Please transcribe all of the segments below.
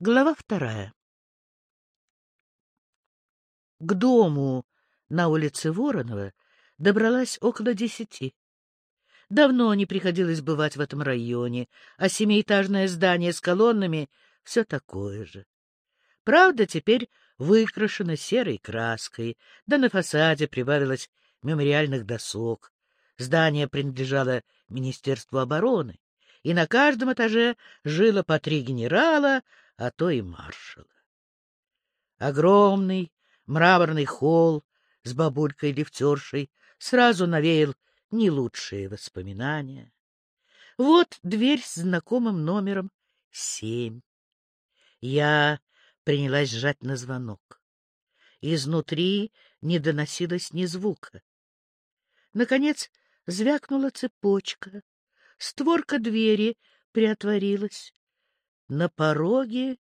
Глава вторая. К дому на улице Воронова добралась около десяти. Давно не приходилось бывать в этом районе, а семиэтажное здание с колоннами все такое же. Правда, теперь выкрашено серой краской, да на фасаде прибавилось мемориальных досок. Здание принадлежало Министерству обороны, и на каждом этаже жило по три генерала, а то и маршала. Огромный мраморный холл с бабулькой-лифтершей сразу навеял не лучшие воспоминания. Вот дверь с знакомым номером семь. Я принялась сжать на звонок. Изнутри не доносилось ни звука. Наконец звякнула цепочка. Створка двери приотворилась. На пороге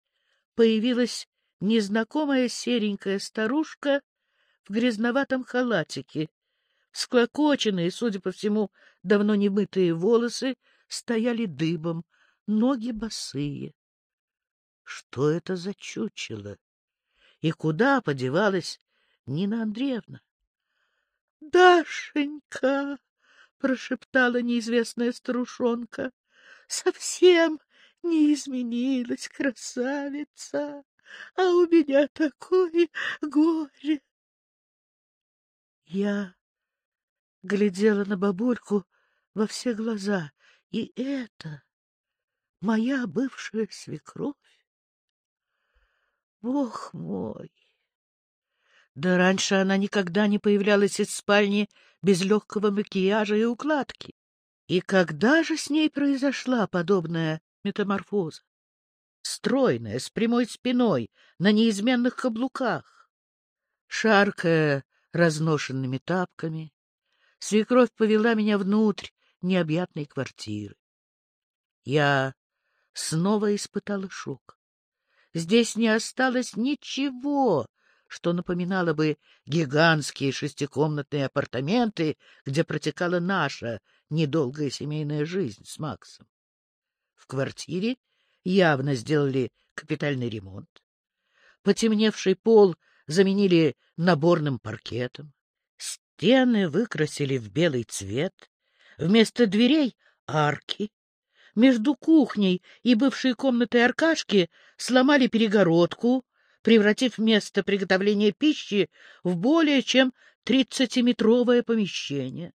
появилась незнакомая серенькая старушка в грязноватом халатике. Склокоченные, судя по всему, давно не мытые волосы стояли дыбом, ноги босые. Что это за чучело? И куда подевалась Нина Андреевна? — Дашенька! — прошептала неизвестная старушонка. — Совсем не изменилась красавица, а у меня такое горе. Я глядела на бабульку во все глаза, и это моя бывшая свекровь. Бог мой! Да раньше она никогда не появлялась из спальни без легкого макияжа и укладки. И когда же с ней произошла подобная метаморфоза. Стройная, с прямой спиной, на неизменных каблуках. Шаркая разношенными тапками, свекровь повела меня внутрь необъятной квартиры. Я снова испытала шок. Здесь не осталось ничего, что напоминало бы гигантские шестикомнатные апартаменты, где протекала наша недолгая семейная жизнь с Максом. В квартире явно сделали капитальный ремонт. Потемневший пол заменили наборным паркетом. Стены выкрасили в белый цвет. Вместо дверей — арки. Между кухней и бывшей комнатой Аркашки сломали перегородку, превратив место приготовления пищи в более чем тридцатиметровое помещение.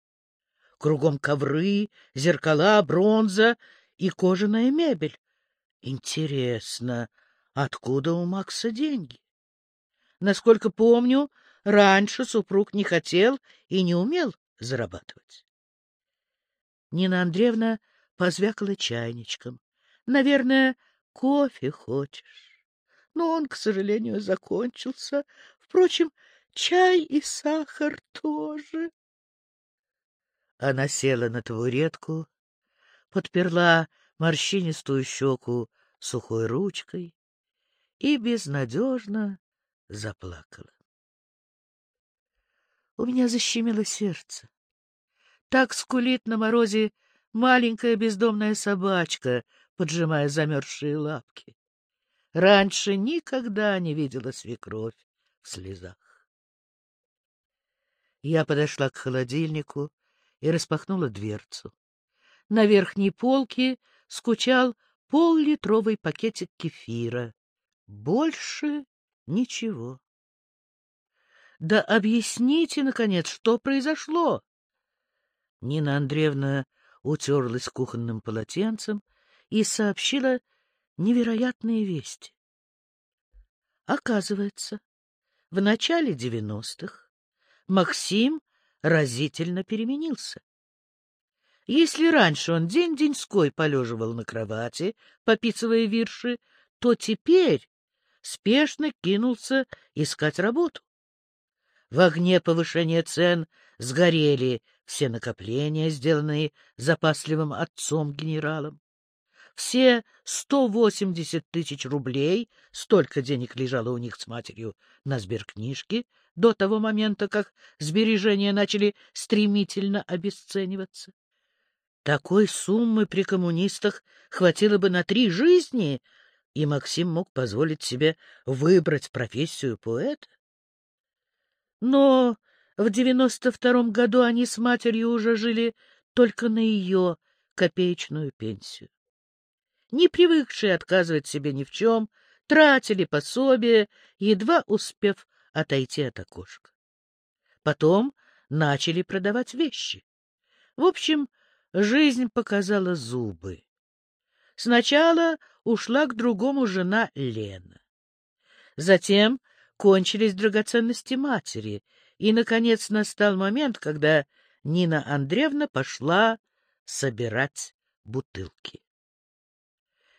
Кругом ковры, зеркала, бронза и кожаная мебель. Интересно, откуда у Макса деньги? Насколько помню, раньше супруг не хотел и не умел зарабатывать. Нина Андреевна позвякала чайничком. Наверное, кофе хочешь. Но он, к сожалению, закончился. Впрочем, чай и сахар тоже. Она села на табуретку, подперла морщинистую щеку сухой ручкой и безнадежно заплакала. У меня защемило сердце. Так скулит на морозе маленькая бездомная собачка, поджимая замерзшие лапки. Раньше никогда не видела свекровь в слезах. Я подошла к холодильнику и распахнула дверцу. На верхней полке скучал поллитровый пакетик кефира. Больше ничего. Да объясните, наконец, что произошло? Нина Андреевна утерлась кухонным полотенцем и сообщила невероятные вести. Оказывается, в начале девяностых Максим разительно переменился. Если раньше он день-деньской полеживал на кровати, пописывая вирши, то теперь спешно кинулся искать работу. В огне повышения цен сгорели все накопления, сделанные запасливым отцом-генералом. Все сто восемьдесят тысяч рублей, столько денег лежало у них с матерью на сберкнижке, до того момента, как сбережения начали стремительно обесцениваться. Такой суммы при коммунистах хватило бы на три жизни, и Максим мог позволить себе выбрать профессию поэта. Но в девяносто втором году они с матерью уже жили только на ее копеечную пенсию. Не привыкшие отказывать себе ни в чем, тратили пособие, едва успев отойти от окошка. Потом начали продавать вещи. В общем, жизнь показала зубы. Сначала ушла к другому жена Лена. Затем кончились драгоценности матери, и, наконец, настал момент, когда Нина Андреевна пошла собирать бутылки.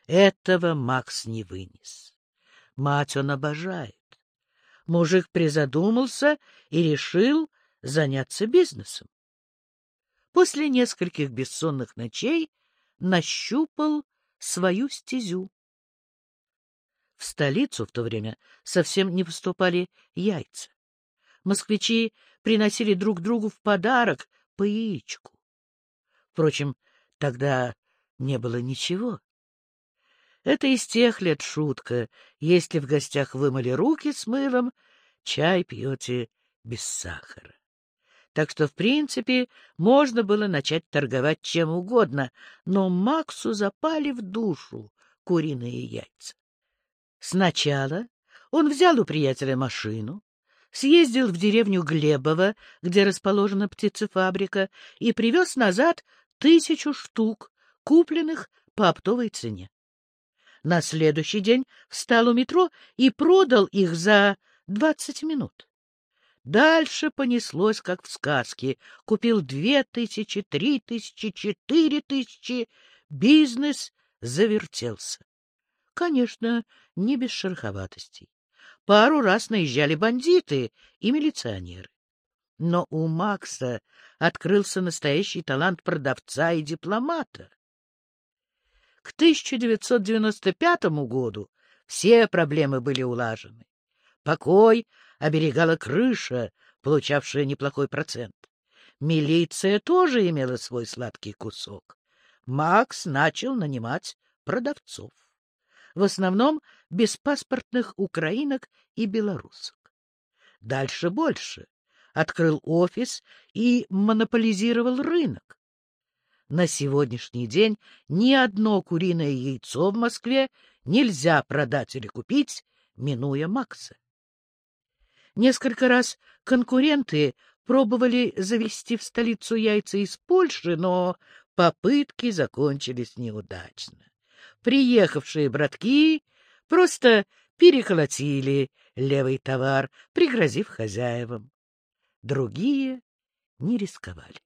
Этого Макс не вынес. Мать он обожает. Мужик призадумался и решил заняться бизнесом. После нескольких бессонных ночей нащупал свою стезю. В столицу в то время совсем не поступали яйца. Москвичи приносили друг другу в подарок по яичку. Впрочем, тогда не было ничего. Это из тех лет шутка. Если в гостях вымыли руки с мылом, чай пьете без сахара. Так что, в принципе, можно было начать торговать чем угодно, но Максу запали в душу куриные яйца. Сначала он взял у приятеля машину, съездил в деревню Глебово, где расположена птицефабрика, и привез назад тысячу штук, купленных по оптовой цене. На следующий день встал у метро и продал их за двадцать минут. Дальше понеслось, как в сказке. Купил две тысячи, три тысячи, четыре тысячи. Бизнес завертелся. Конечно, не без шероховатостей. Пару раз наезжали бандиты и милиционеры. Но у Макса открылся настоящий талант продавца и дипломата. К 1995 году все проблемы были улажены. Покой оберегала крыша, получавшая неплохой процент. Милиция тоже имела свой сладкий кусок. Макс начал нанимать продавцов. В основном беспаспортных украинок и белорусок. Дальше больше. Открыл офис и монополизировал рынок. На сегодняшний день ни одно куриное яйцо в Москве нельзя продать или купить, минуя Макса. Несколько раз конкуренты пробовали завести в столицу яйца из Польши, но попытки закончились неудачно. Приехавшие братки просто переколотили левый товар, пригрозив хозяевам. Другие не рисковали.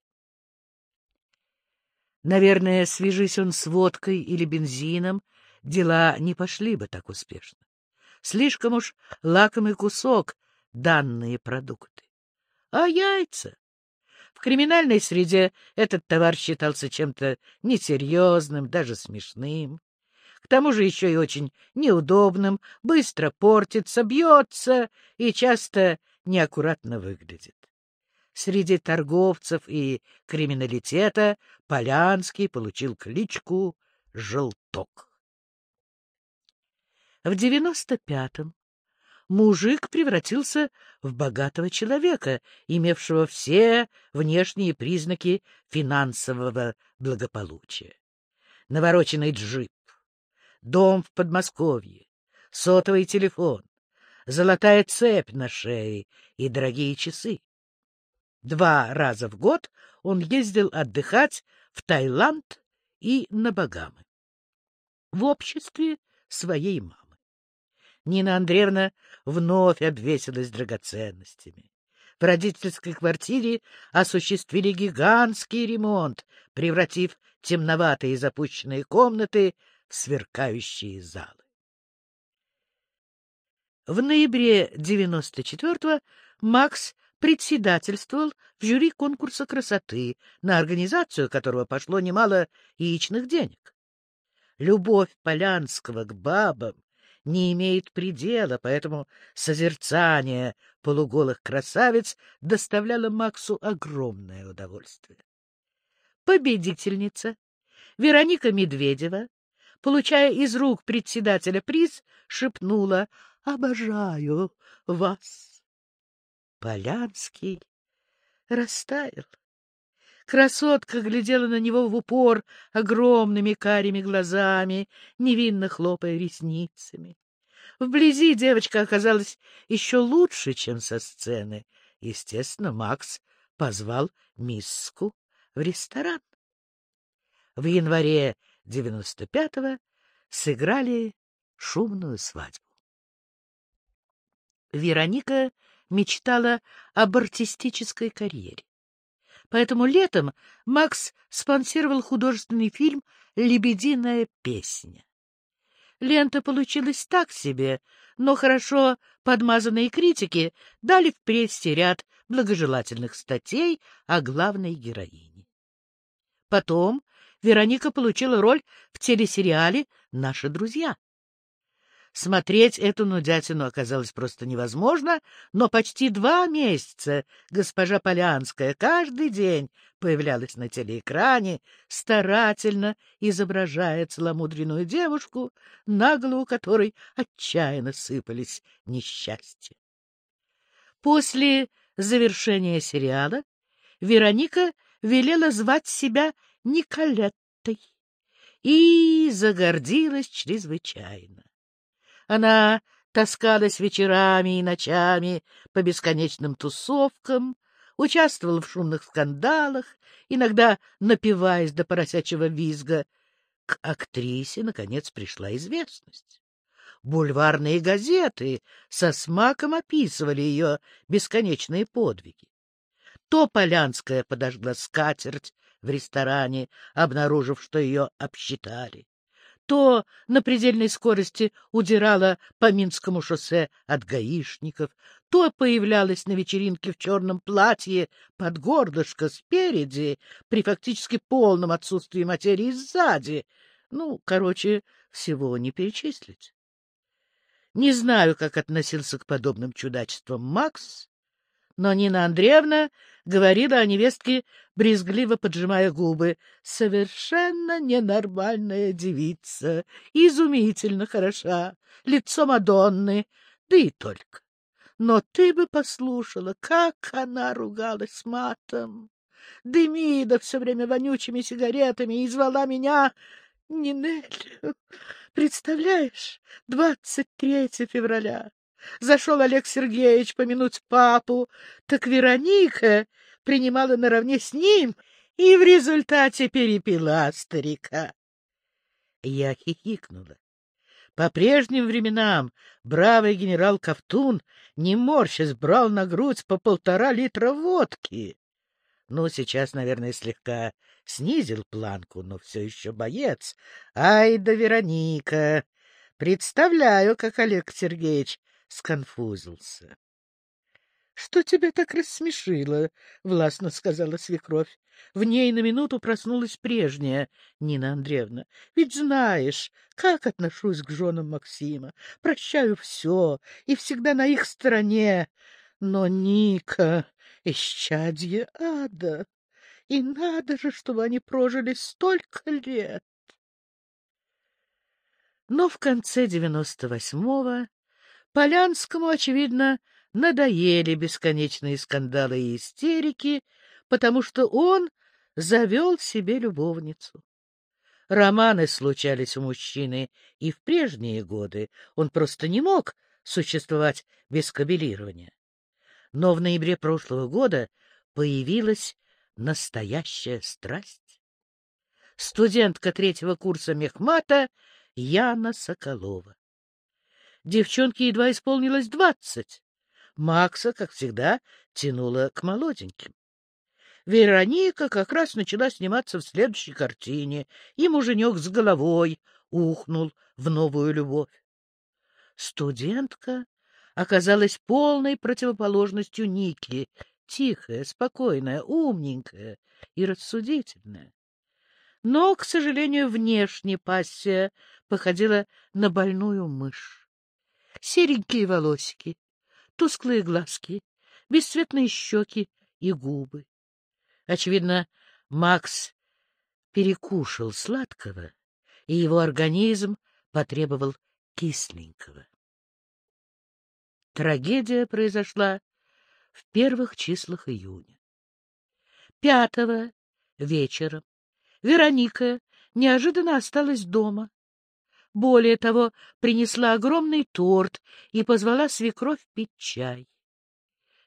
Наверное, свяжись он с водкой или бензином, дела не пошли бы так успешно. Слишком уж лакомый кусок данные продукты. А яйца? В криминальной среде этот товар считался чем-то несерьезным, даже смешным. К тому же еще и очень неудобным, быстро портится, бьется и часто неаккуратно выглядит. Среди торговцев и криминалитета Полянский получил кличку «Желток». В девяносто пятом мужик превратился в богатого человека, имевшего все внешние признаки финансового благополучия. Навороченный джип, дом в Подмосковье, сотовый телефон, золотая цепь на шее и дорогие часы. Два раза в год он ездил отдыхать в Таиланд и на Багамы. В обществе своей мамы. Нина Андреевна вновь обвесилась драгоценностями. В родительской квартире осуществили гигантский ремонт, превратив темноватые и запущенные комнаты в сверкающие залы. В ноябре 94-го Макс председательствовал в жюри конкурса красоты, на организацию которого пошло немало яичных денег. Любовь Полянского к бабам не имеет предела, поэтому созерцание полуголых красавиц доставляло Максу огромное удовольствие. Победительница Вероника Медведева получая из рук председателя приз, шепнула «Обожаю вас». Полянский растаял. Красотка глядела на него в упор огромными карими глазами, невинно хлопая ресницами. Вблизи девочка оказалась еще лучше, чем со сцены. Естественно, Макс позвал мисску в ресторан. В январе 95-го сыграли шумную свадьбу. Вероника мечтала об артистической карьере. Поэтому летом Макс спонсировал художественный фильм «Лебединая песня». Лента получилась так себе, но хорошо подмазанные критики дали в прессе ряд благожелательных статей о главной героине. Потом Вероника получила роль в телесериале «Наши друзья». Смотреть эту нудятину оказалось просто невозможно, но почти два месяца госпожа Полянская каждый день появлялась на телеэкране, старательно изображая целомудренную девушку, на голову которой отчаянно сыпались несчастья. После завершения сериала Вероника велела звать себя Николеттой и загордилась чрезвычайно. Она таскалась вечерами и ночами по бесконечным тусовкам, участвовала в шумных скандалах, иногда напиваясь до поросячьего визга. К актрисе, наконец, пришла известность. Бульварные газеты со смаком описывали ее бесконечные подвиги. То Полянская подожгла скатерть в ресторане, обнаружив, что ее обсчитали то на предельной скорости удирала по Минскому шоссе от гаишников, то появлялась на вечеринке в черном платье под горлышко спереди, при фактически полном отсутствии материи сзади. Ну, короче, всего не перечислить. Не знаю, как относился к подобным чудачествам Макс, но Нина Андреевна говорила о невестке, брезгливо поджимая губы. Совершенно ненормальная девица, изумительно хороша, лицо Мадонны, да и только. Но ты бы послушала, как она ругалась матом. Дымида все время вонючими сигаретами и звала меня Нинель. Представляешь, двадцать третье февраля. Зашел Олег Сергеевич помянуть папу, так Вероника принимала наравне с ним и в результате перепила старика. Я хихикнула. По прежним временам бравый генерал Ковтун, не морщась, брал на грудь по полтора литра водки. Ну, сейчас, наверное, слегка снизил планку, но все еще боец. Ай да Вероника! Представляю, как Олег Сергеевич сконфузился. — Что тебя так рассмешило? — властно сказала свекровь. В ней на минуту проснулась прежняя Нина Андреевна. — Ведь знаешь, как отношусь к женам Максима. Прощаю все и всегда на их стороне. Но Ника — исчадье ада. И надо же, чтобы они прожили столько лет. Но в конце девяносто восьмого Полянскому, очевидно, надоели бесконечные скандалы и истерики, потому что он завел себе любовницу. Романы случались у мужчины и в прежние годы, он просто не мог существовать без кабелирования. Но в ноябре прошлого года появилась настоящая страсть. Студентка третьего курса мехмата Яна Соколова. Девчонке едва исполнилось двадцать. Макса, как всегда, тянула к молоденьким. Вероника как раз начала сниматься в следующей картине, и муженек с головой ухнул в новую любовь. Студентка оказалась полной противоположностью Ники, тихая, спокойная, умненькая и рассудительная. Но, к сожалению, внешне пассия походила на больную мышь серенькие волосики, тусклые глазки, бесцветные щеки и губы. Очевидно, Макс перекушал сладкого и его организм потребовал кисленького. Трагедия произошла в первых числах июня. Пятого вечером Вероника неожиданно осталась дома. Более того, принесла огромный торт и позвала свекровь пить чай.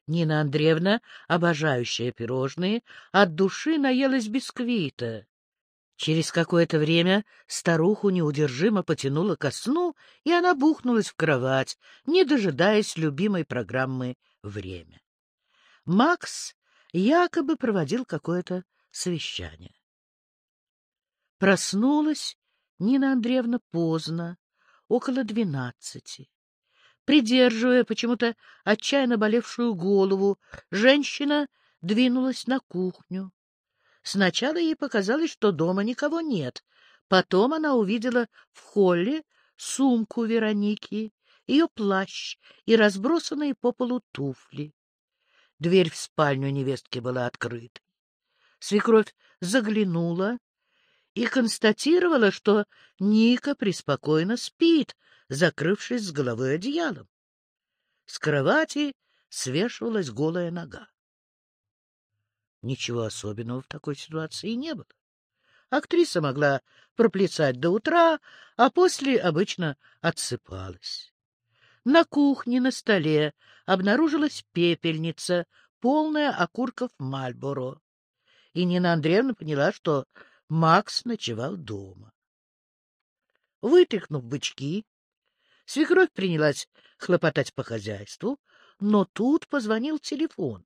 Нина Андреевна, обожающая пирожные, от души наелась бисквита. Через какое-то время старуху неудержимо потянуло ко сну, и она бухнулась в кровать, не дожидаясь любимой программы «Время». Макс якобы проводил какое-то совещание. Проснулась Нина Андреевна поздно, около двенадцати. Придерживая почему-то отчаянно болевшую голову, женщина двинулась на кухню. Сначала ей показалось, что дома никого нет. Потом она увидела в холле сумку Вероники, ее плащ и разбросанные по полу туфли. Дверь в спальню невестки была открыта. Свекровь заглянула и констатировала, что Ника преспокойно спит, закрывшись с головой одеялом. С кровати свешивалась голая нога. Ничего особенного в такой ситуации не было. Актриса могла проплясать до утра, а после обычно отсыпалась. На кухне на столе обнаружилась пепельница, полная окурков Мальборо. И Нина Андреевна поняла, что Макс ночевал дома. Вытряхнув бычки, свекровь принялась хлопотать по хозяйству, но тут позвонил телефон.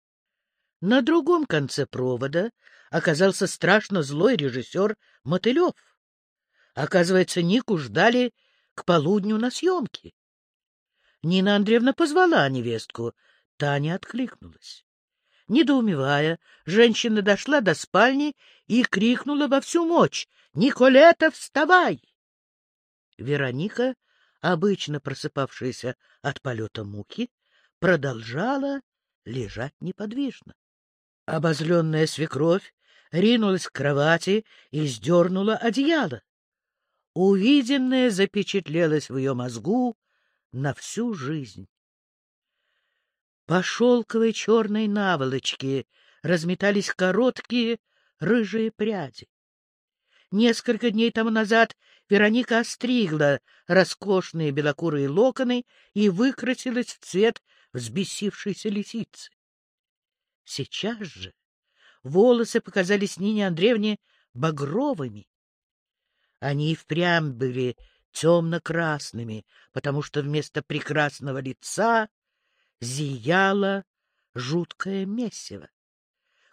На другом конце провода оказался страшно злой режиссер Мотылев. Оказывается, Нику ждали к полудню на съемке. Нина Андреевна позвала невестку, та не откликнулась. Недоумевая, женщина дошла до спальни и крикнула во всю мощь «Николета, вставай!». Вероника, обычно просыпавшаяся от полета муки, продолжала лежать неподвижно. Обозленная свекровь ринулась к кровати и сдернула одеяло. Увиденное запечатлелось в ее мозгу на всю жизнь. По шелковой черной наволочке разметались короткие рыжие пряди. Несколько дней тому назад Вероника остригла роскошные белокурые локоны и выкрасилась в цвет взбесившейся лисицы. Сейчас же волосы показались Нине Андреевне багровыми. Они и впрямь были темно-красными, потому что вместо прекрасного лица зияло жуткое месиво.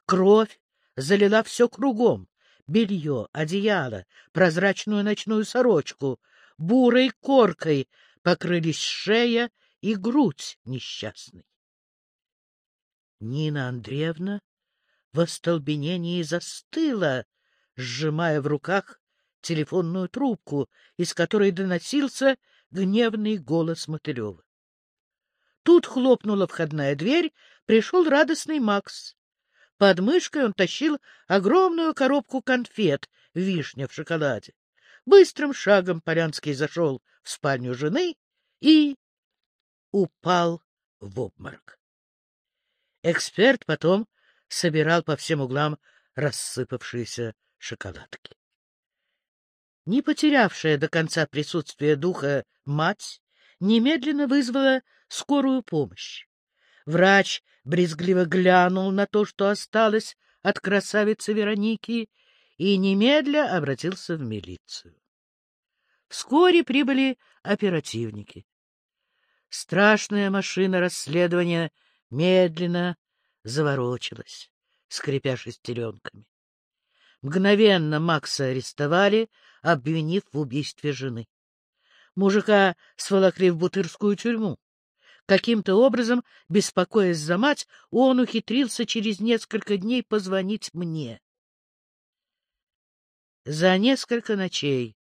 Кровь залила все кругом — белье, одеяло, прозрачную ночную сорочку. Бурой коркой покрылись шея и грудь несчастной. Нина Андреевна в остолбенении застыла, сжимая в руках телефонную трубку, из которой доносился гневный голос Мотылева. Тут хлопнула входная дверь, пришел радостный Макс. Под мышкой он тащил огромную коробку конфет, вишня в шоколаде. Быстрым шагом Полянский зашел в спальню жены и упал в обморок. Эксперт потом собирал по всем углам рассыпавшиеся шоколадки. Не потерявшая до конца присутствия духа мать немедленно вызвала скорую помощь. Врач брезгливо глянул на то, что осталось от красавицы Вероники, и немедля обратился в милицию. Вскоре прибыли оперативники. Страшная машина расследования медленно заворочилась, скрипя шестеренками. Мгновенно Макса арестовали, обвинив в убийстве жены. Мужика сволокли в Бутырскую тюрьму. Каким-то образом, беспокоясь за мать, он ухитрился через несколько дней позвонить мне. За несколько ночей,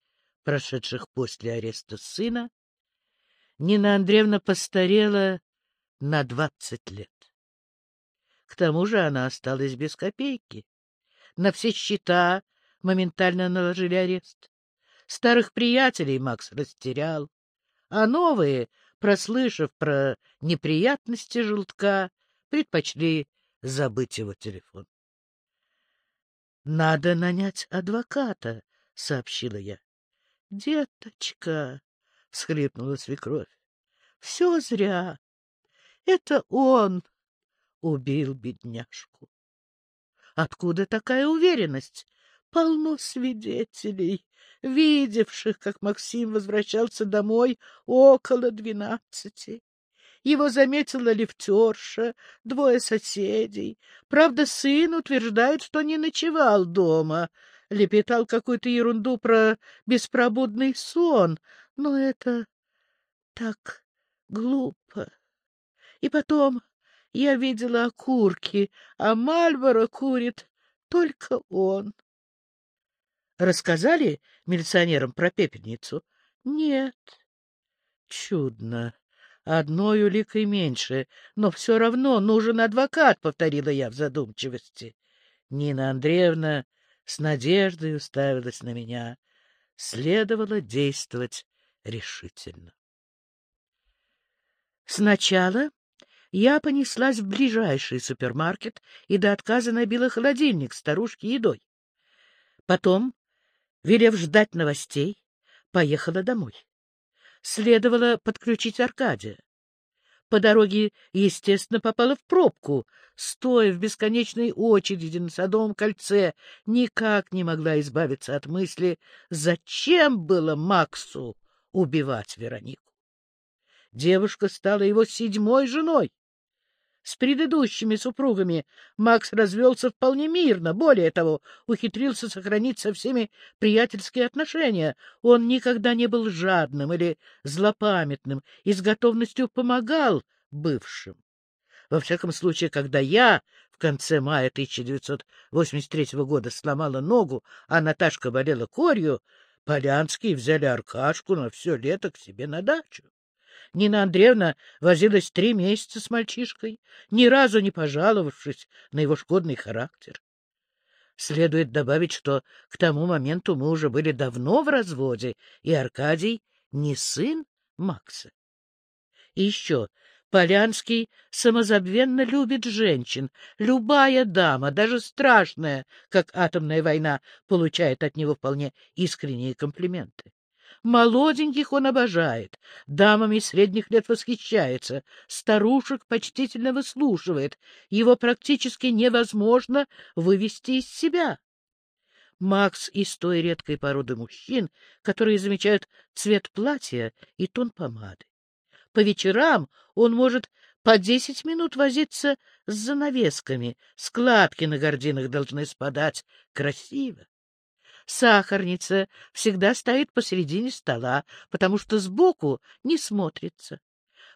прошедших после ареста сына, Нина Андреевна постарела на двадцать лет. К тому же она осталась без копейки. На все счета моментально наложили арест. Старых приятелей Макс растерял, а новые, прослышав про неприятности желтка, предпочли забыть его телефон. — Надо нанять адвоката, — сообщила я. — Деточка, — всхлипнула свекровь, — все зря. Это он убил бедняжку. Откуда такая уверенность? Полно свидетелей, видевших, как Максим возвращался домой около двенадцати. Его заметила лифтерша, двое соседей. Правда, сын утверждает, что не ночевал дома. Лепетал какую-то ерунду про беспробудный сон. Но это так глупо. И потом я видела окурки, а Мальборо курит только он. Рассказали милиционерам про пепельницу? Нет. Чудно. Одной уликой меньше, но все равно нужен адвокат, — повторила я в задумчивости. Нина Андреевна с надеждой уставилась на меня. Следовало действовать решительно. Сначала я понеслась в ближайший супермаркет и до отказа набила холодильник старушки едой. Потом, велев ждать новостей, поехала домой. Следовало подключить Аркадия. По дороге, естественно, попала в пробку. Стоя в бесконечной очереди на Садовом кольце, никак не могла избавиться от мысли, зачем было Максу убивать Веронику. Девушка стала его седьмой женой. С предыдущими супругами Макс развелся вполне мирно, более того, ухитрился сохранить со всеми приятельские отношения. Он никогда не был жадным или злопамятным и с готовностью помогал бывшим. Во всяком случае, когда я в конце мая 1983 года сломала ногу, а Наташка болела корью, Полянские взяли Аркашку на все лето к себе на дачу. Нина Андреевна возилась три месяца с мальчишкой, ни разу не пожаловавшись на его шкодный характер. Следует добавить, что к тому моменту мы уже были давно в разводе, и Аркадий не сын Макса. И еще Полянский самозабвенно любит женщин. Любая дама, даже страшная, как атомная война, получает от него вполне искренние комплименты. Молоденьких он обожает, дамами средних лет восхищается, старушек почтительно выслушивает. Его практически невозможно вывести из себя. Макс из той редкой породы мужчин, которые замечают цвет платья и тон помады. По вечерам он может по десять минут возиться с занавесками, складки на гординах должны спадать красиво. Сахарница всегда стоит посередине стола, потому что сбоку не смотрится.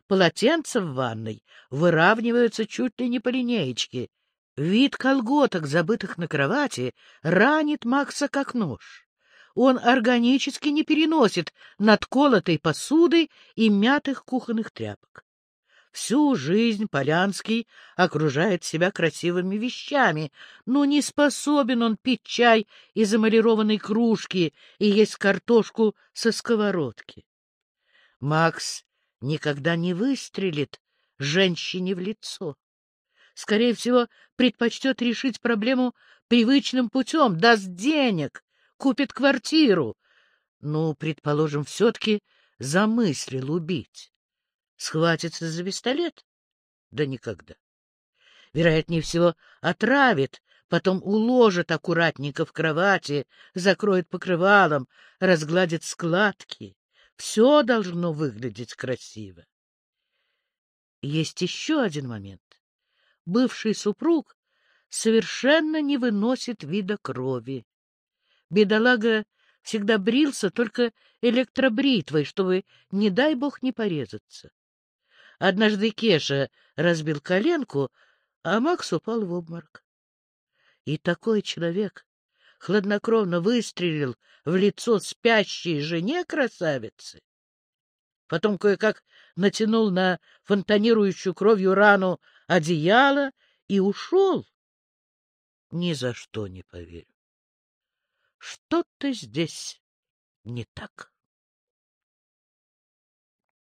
Полотенца в ванной выравниваются чуть ли не по линеечке. Вид колготок, забытых на кровати, ранит Макса как нож. Он органически не переносит надколотой посуды и мятых кухонных тряпок. Всю жизнь Полянский окружает себя красивыми вещами, но не способен он пить чай из эмалированной кружки и есть картошку со сковородки. Макс никогда не выстрелит женщине в лицо. Скорее всего, предпочтет решить проблему привычным путем, даст денег, купит квартиру. Ну, предположим, все-таки замыслил убить. Схватится за пистолет? Да никогда. Вероятнее всего, отравит, потом уложит аккуратненько в кровати, закроет покрывалом, разгладит складки. Все должно выглядеть красиво. Есть еще один момент. Бывший супруг совершенно не выносит вида крови. Бедолага всегда брился только электробритвой, чтобы, не дай бог, не порезаться. Однажды Кеша разбил коленку, а Макс упал в обморок. И такой человек хладнокровно выстрелил в лицо спящей жене красавицы. Потом кое-как натянул на фонтанирующую кровью рану одеяло и ушел. Ни за что не поверю. Что-то здесь не так.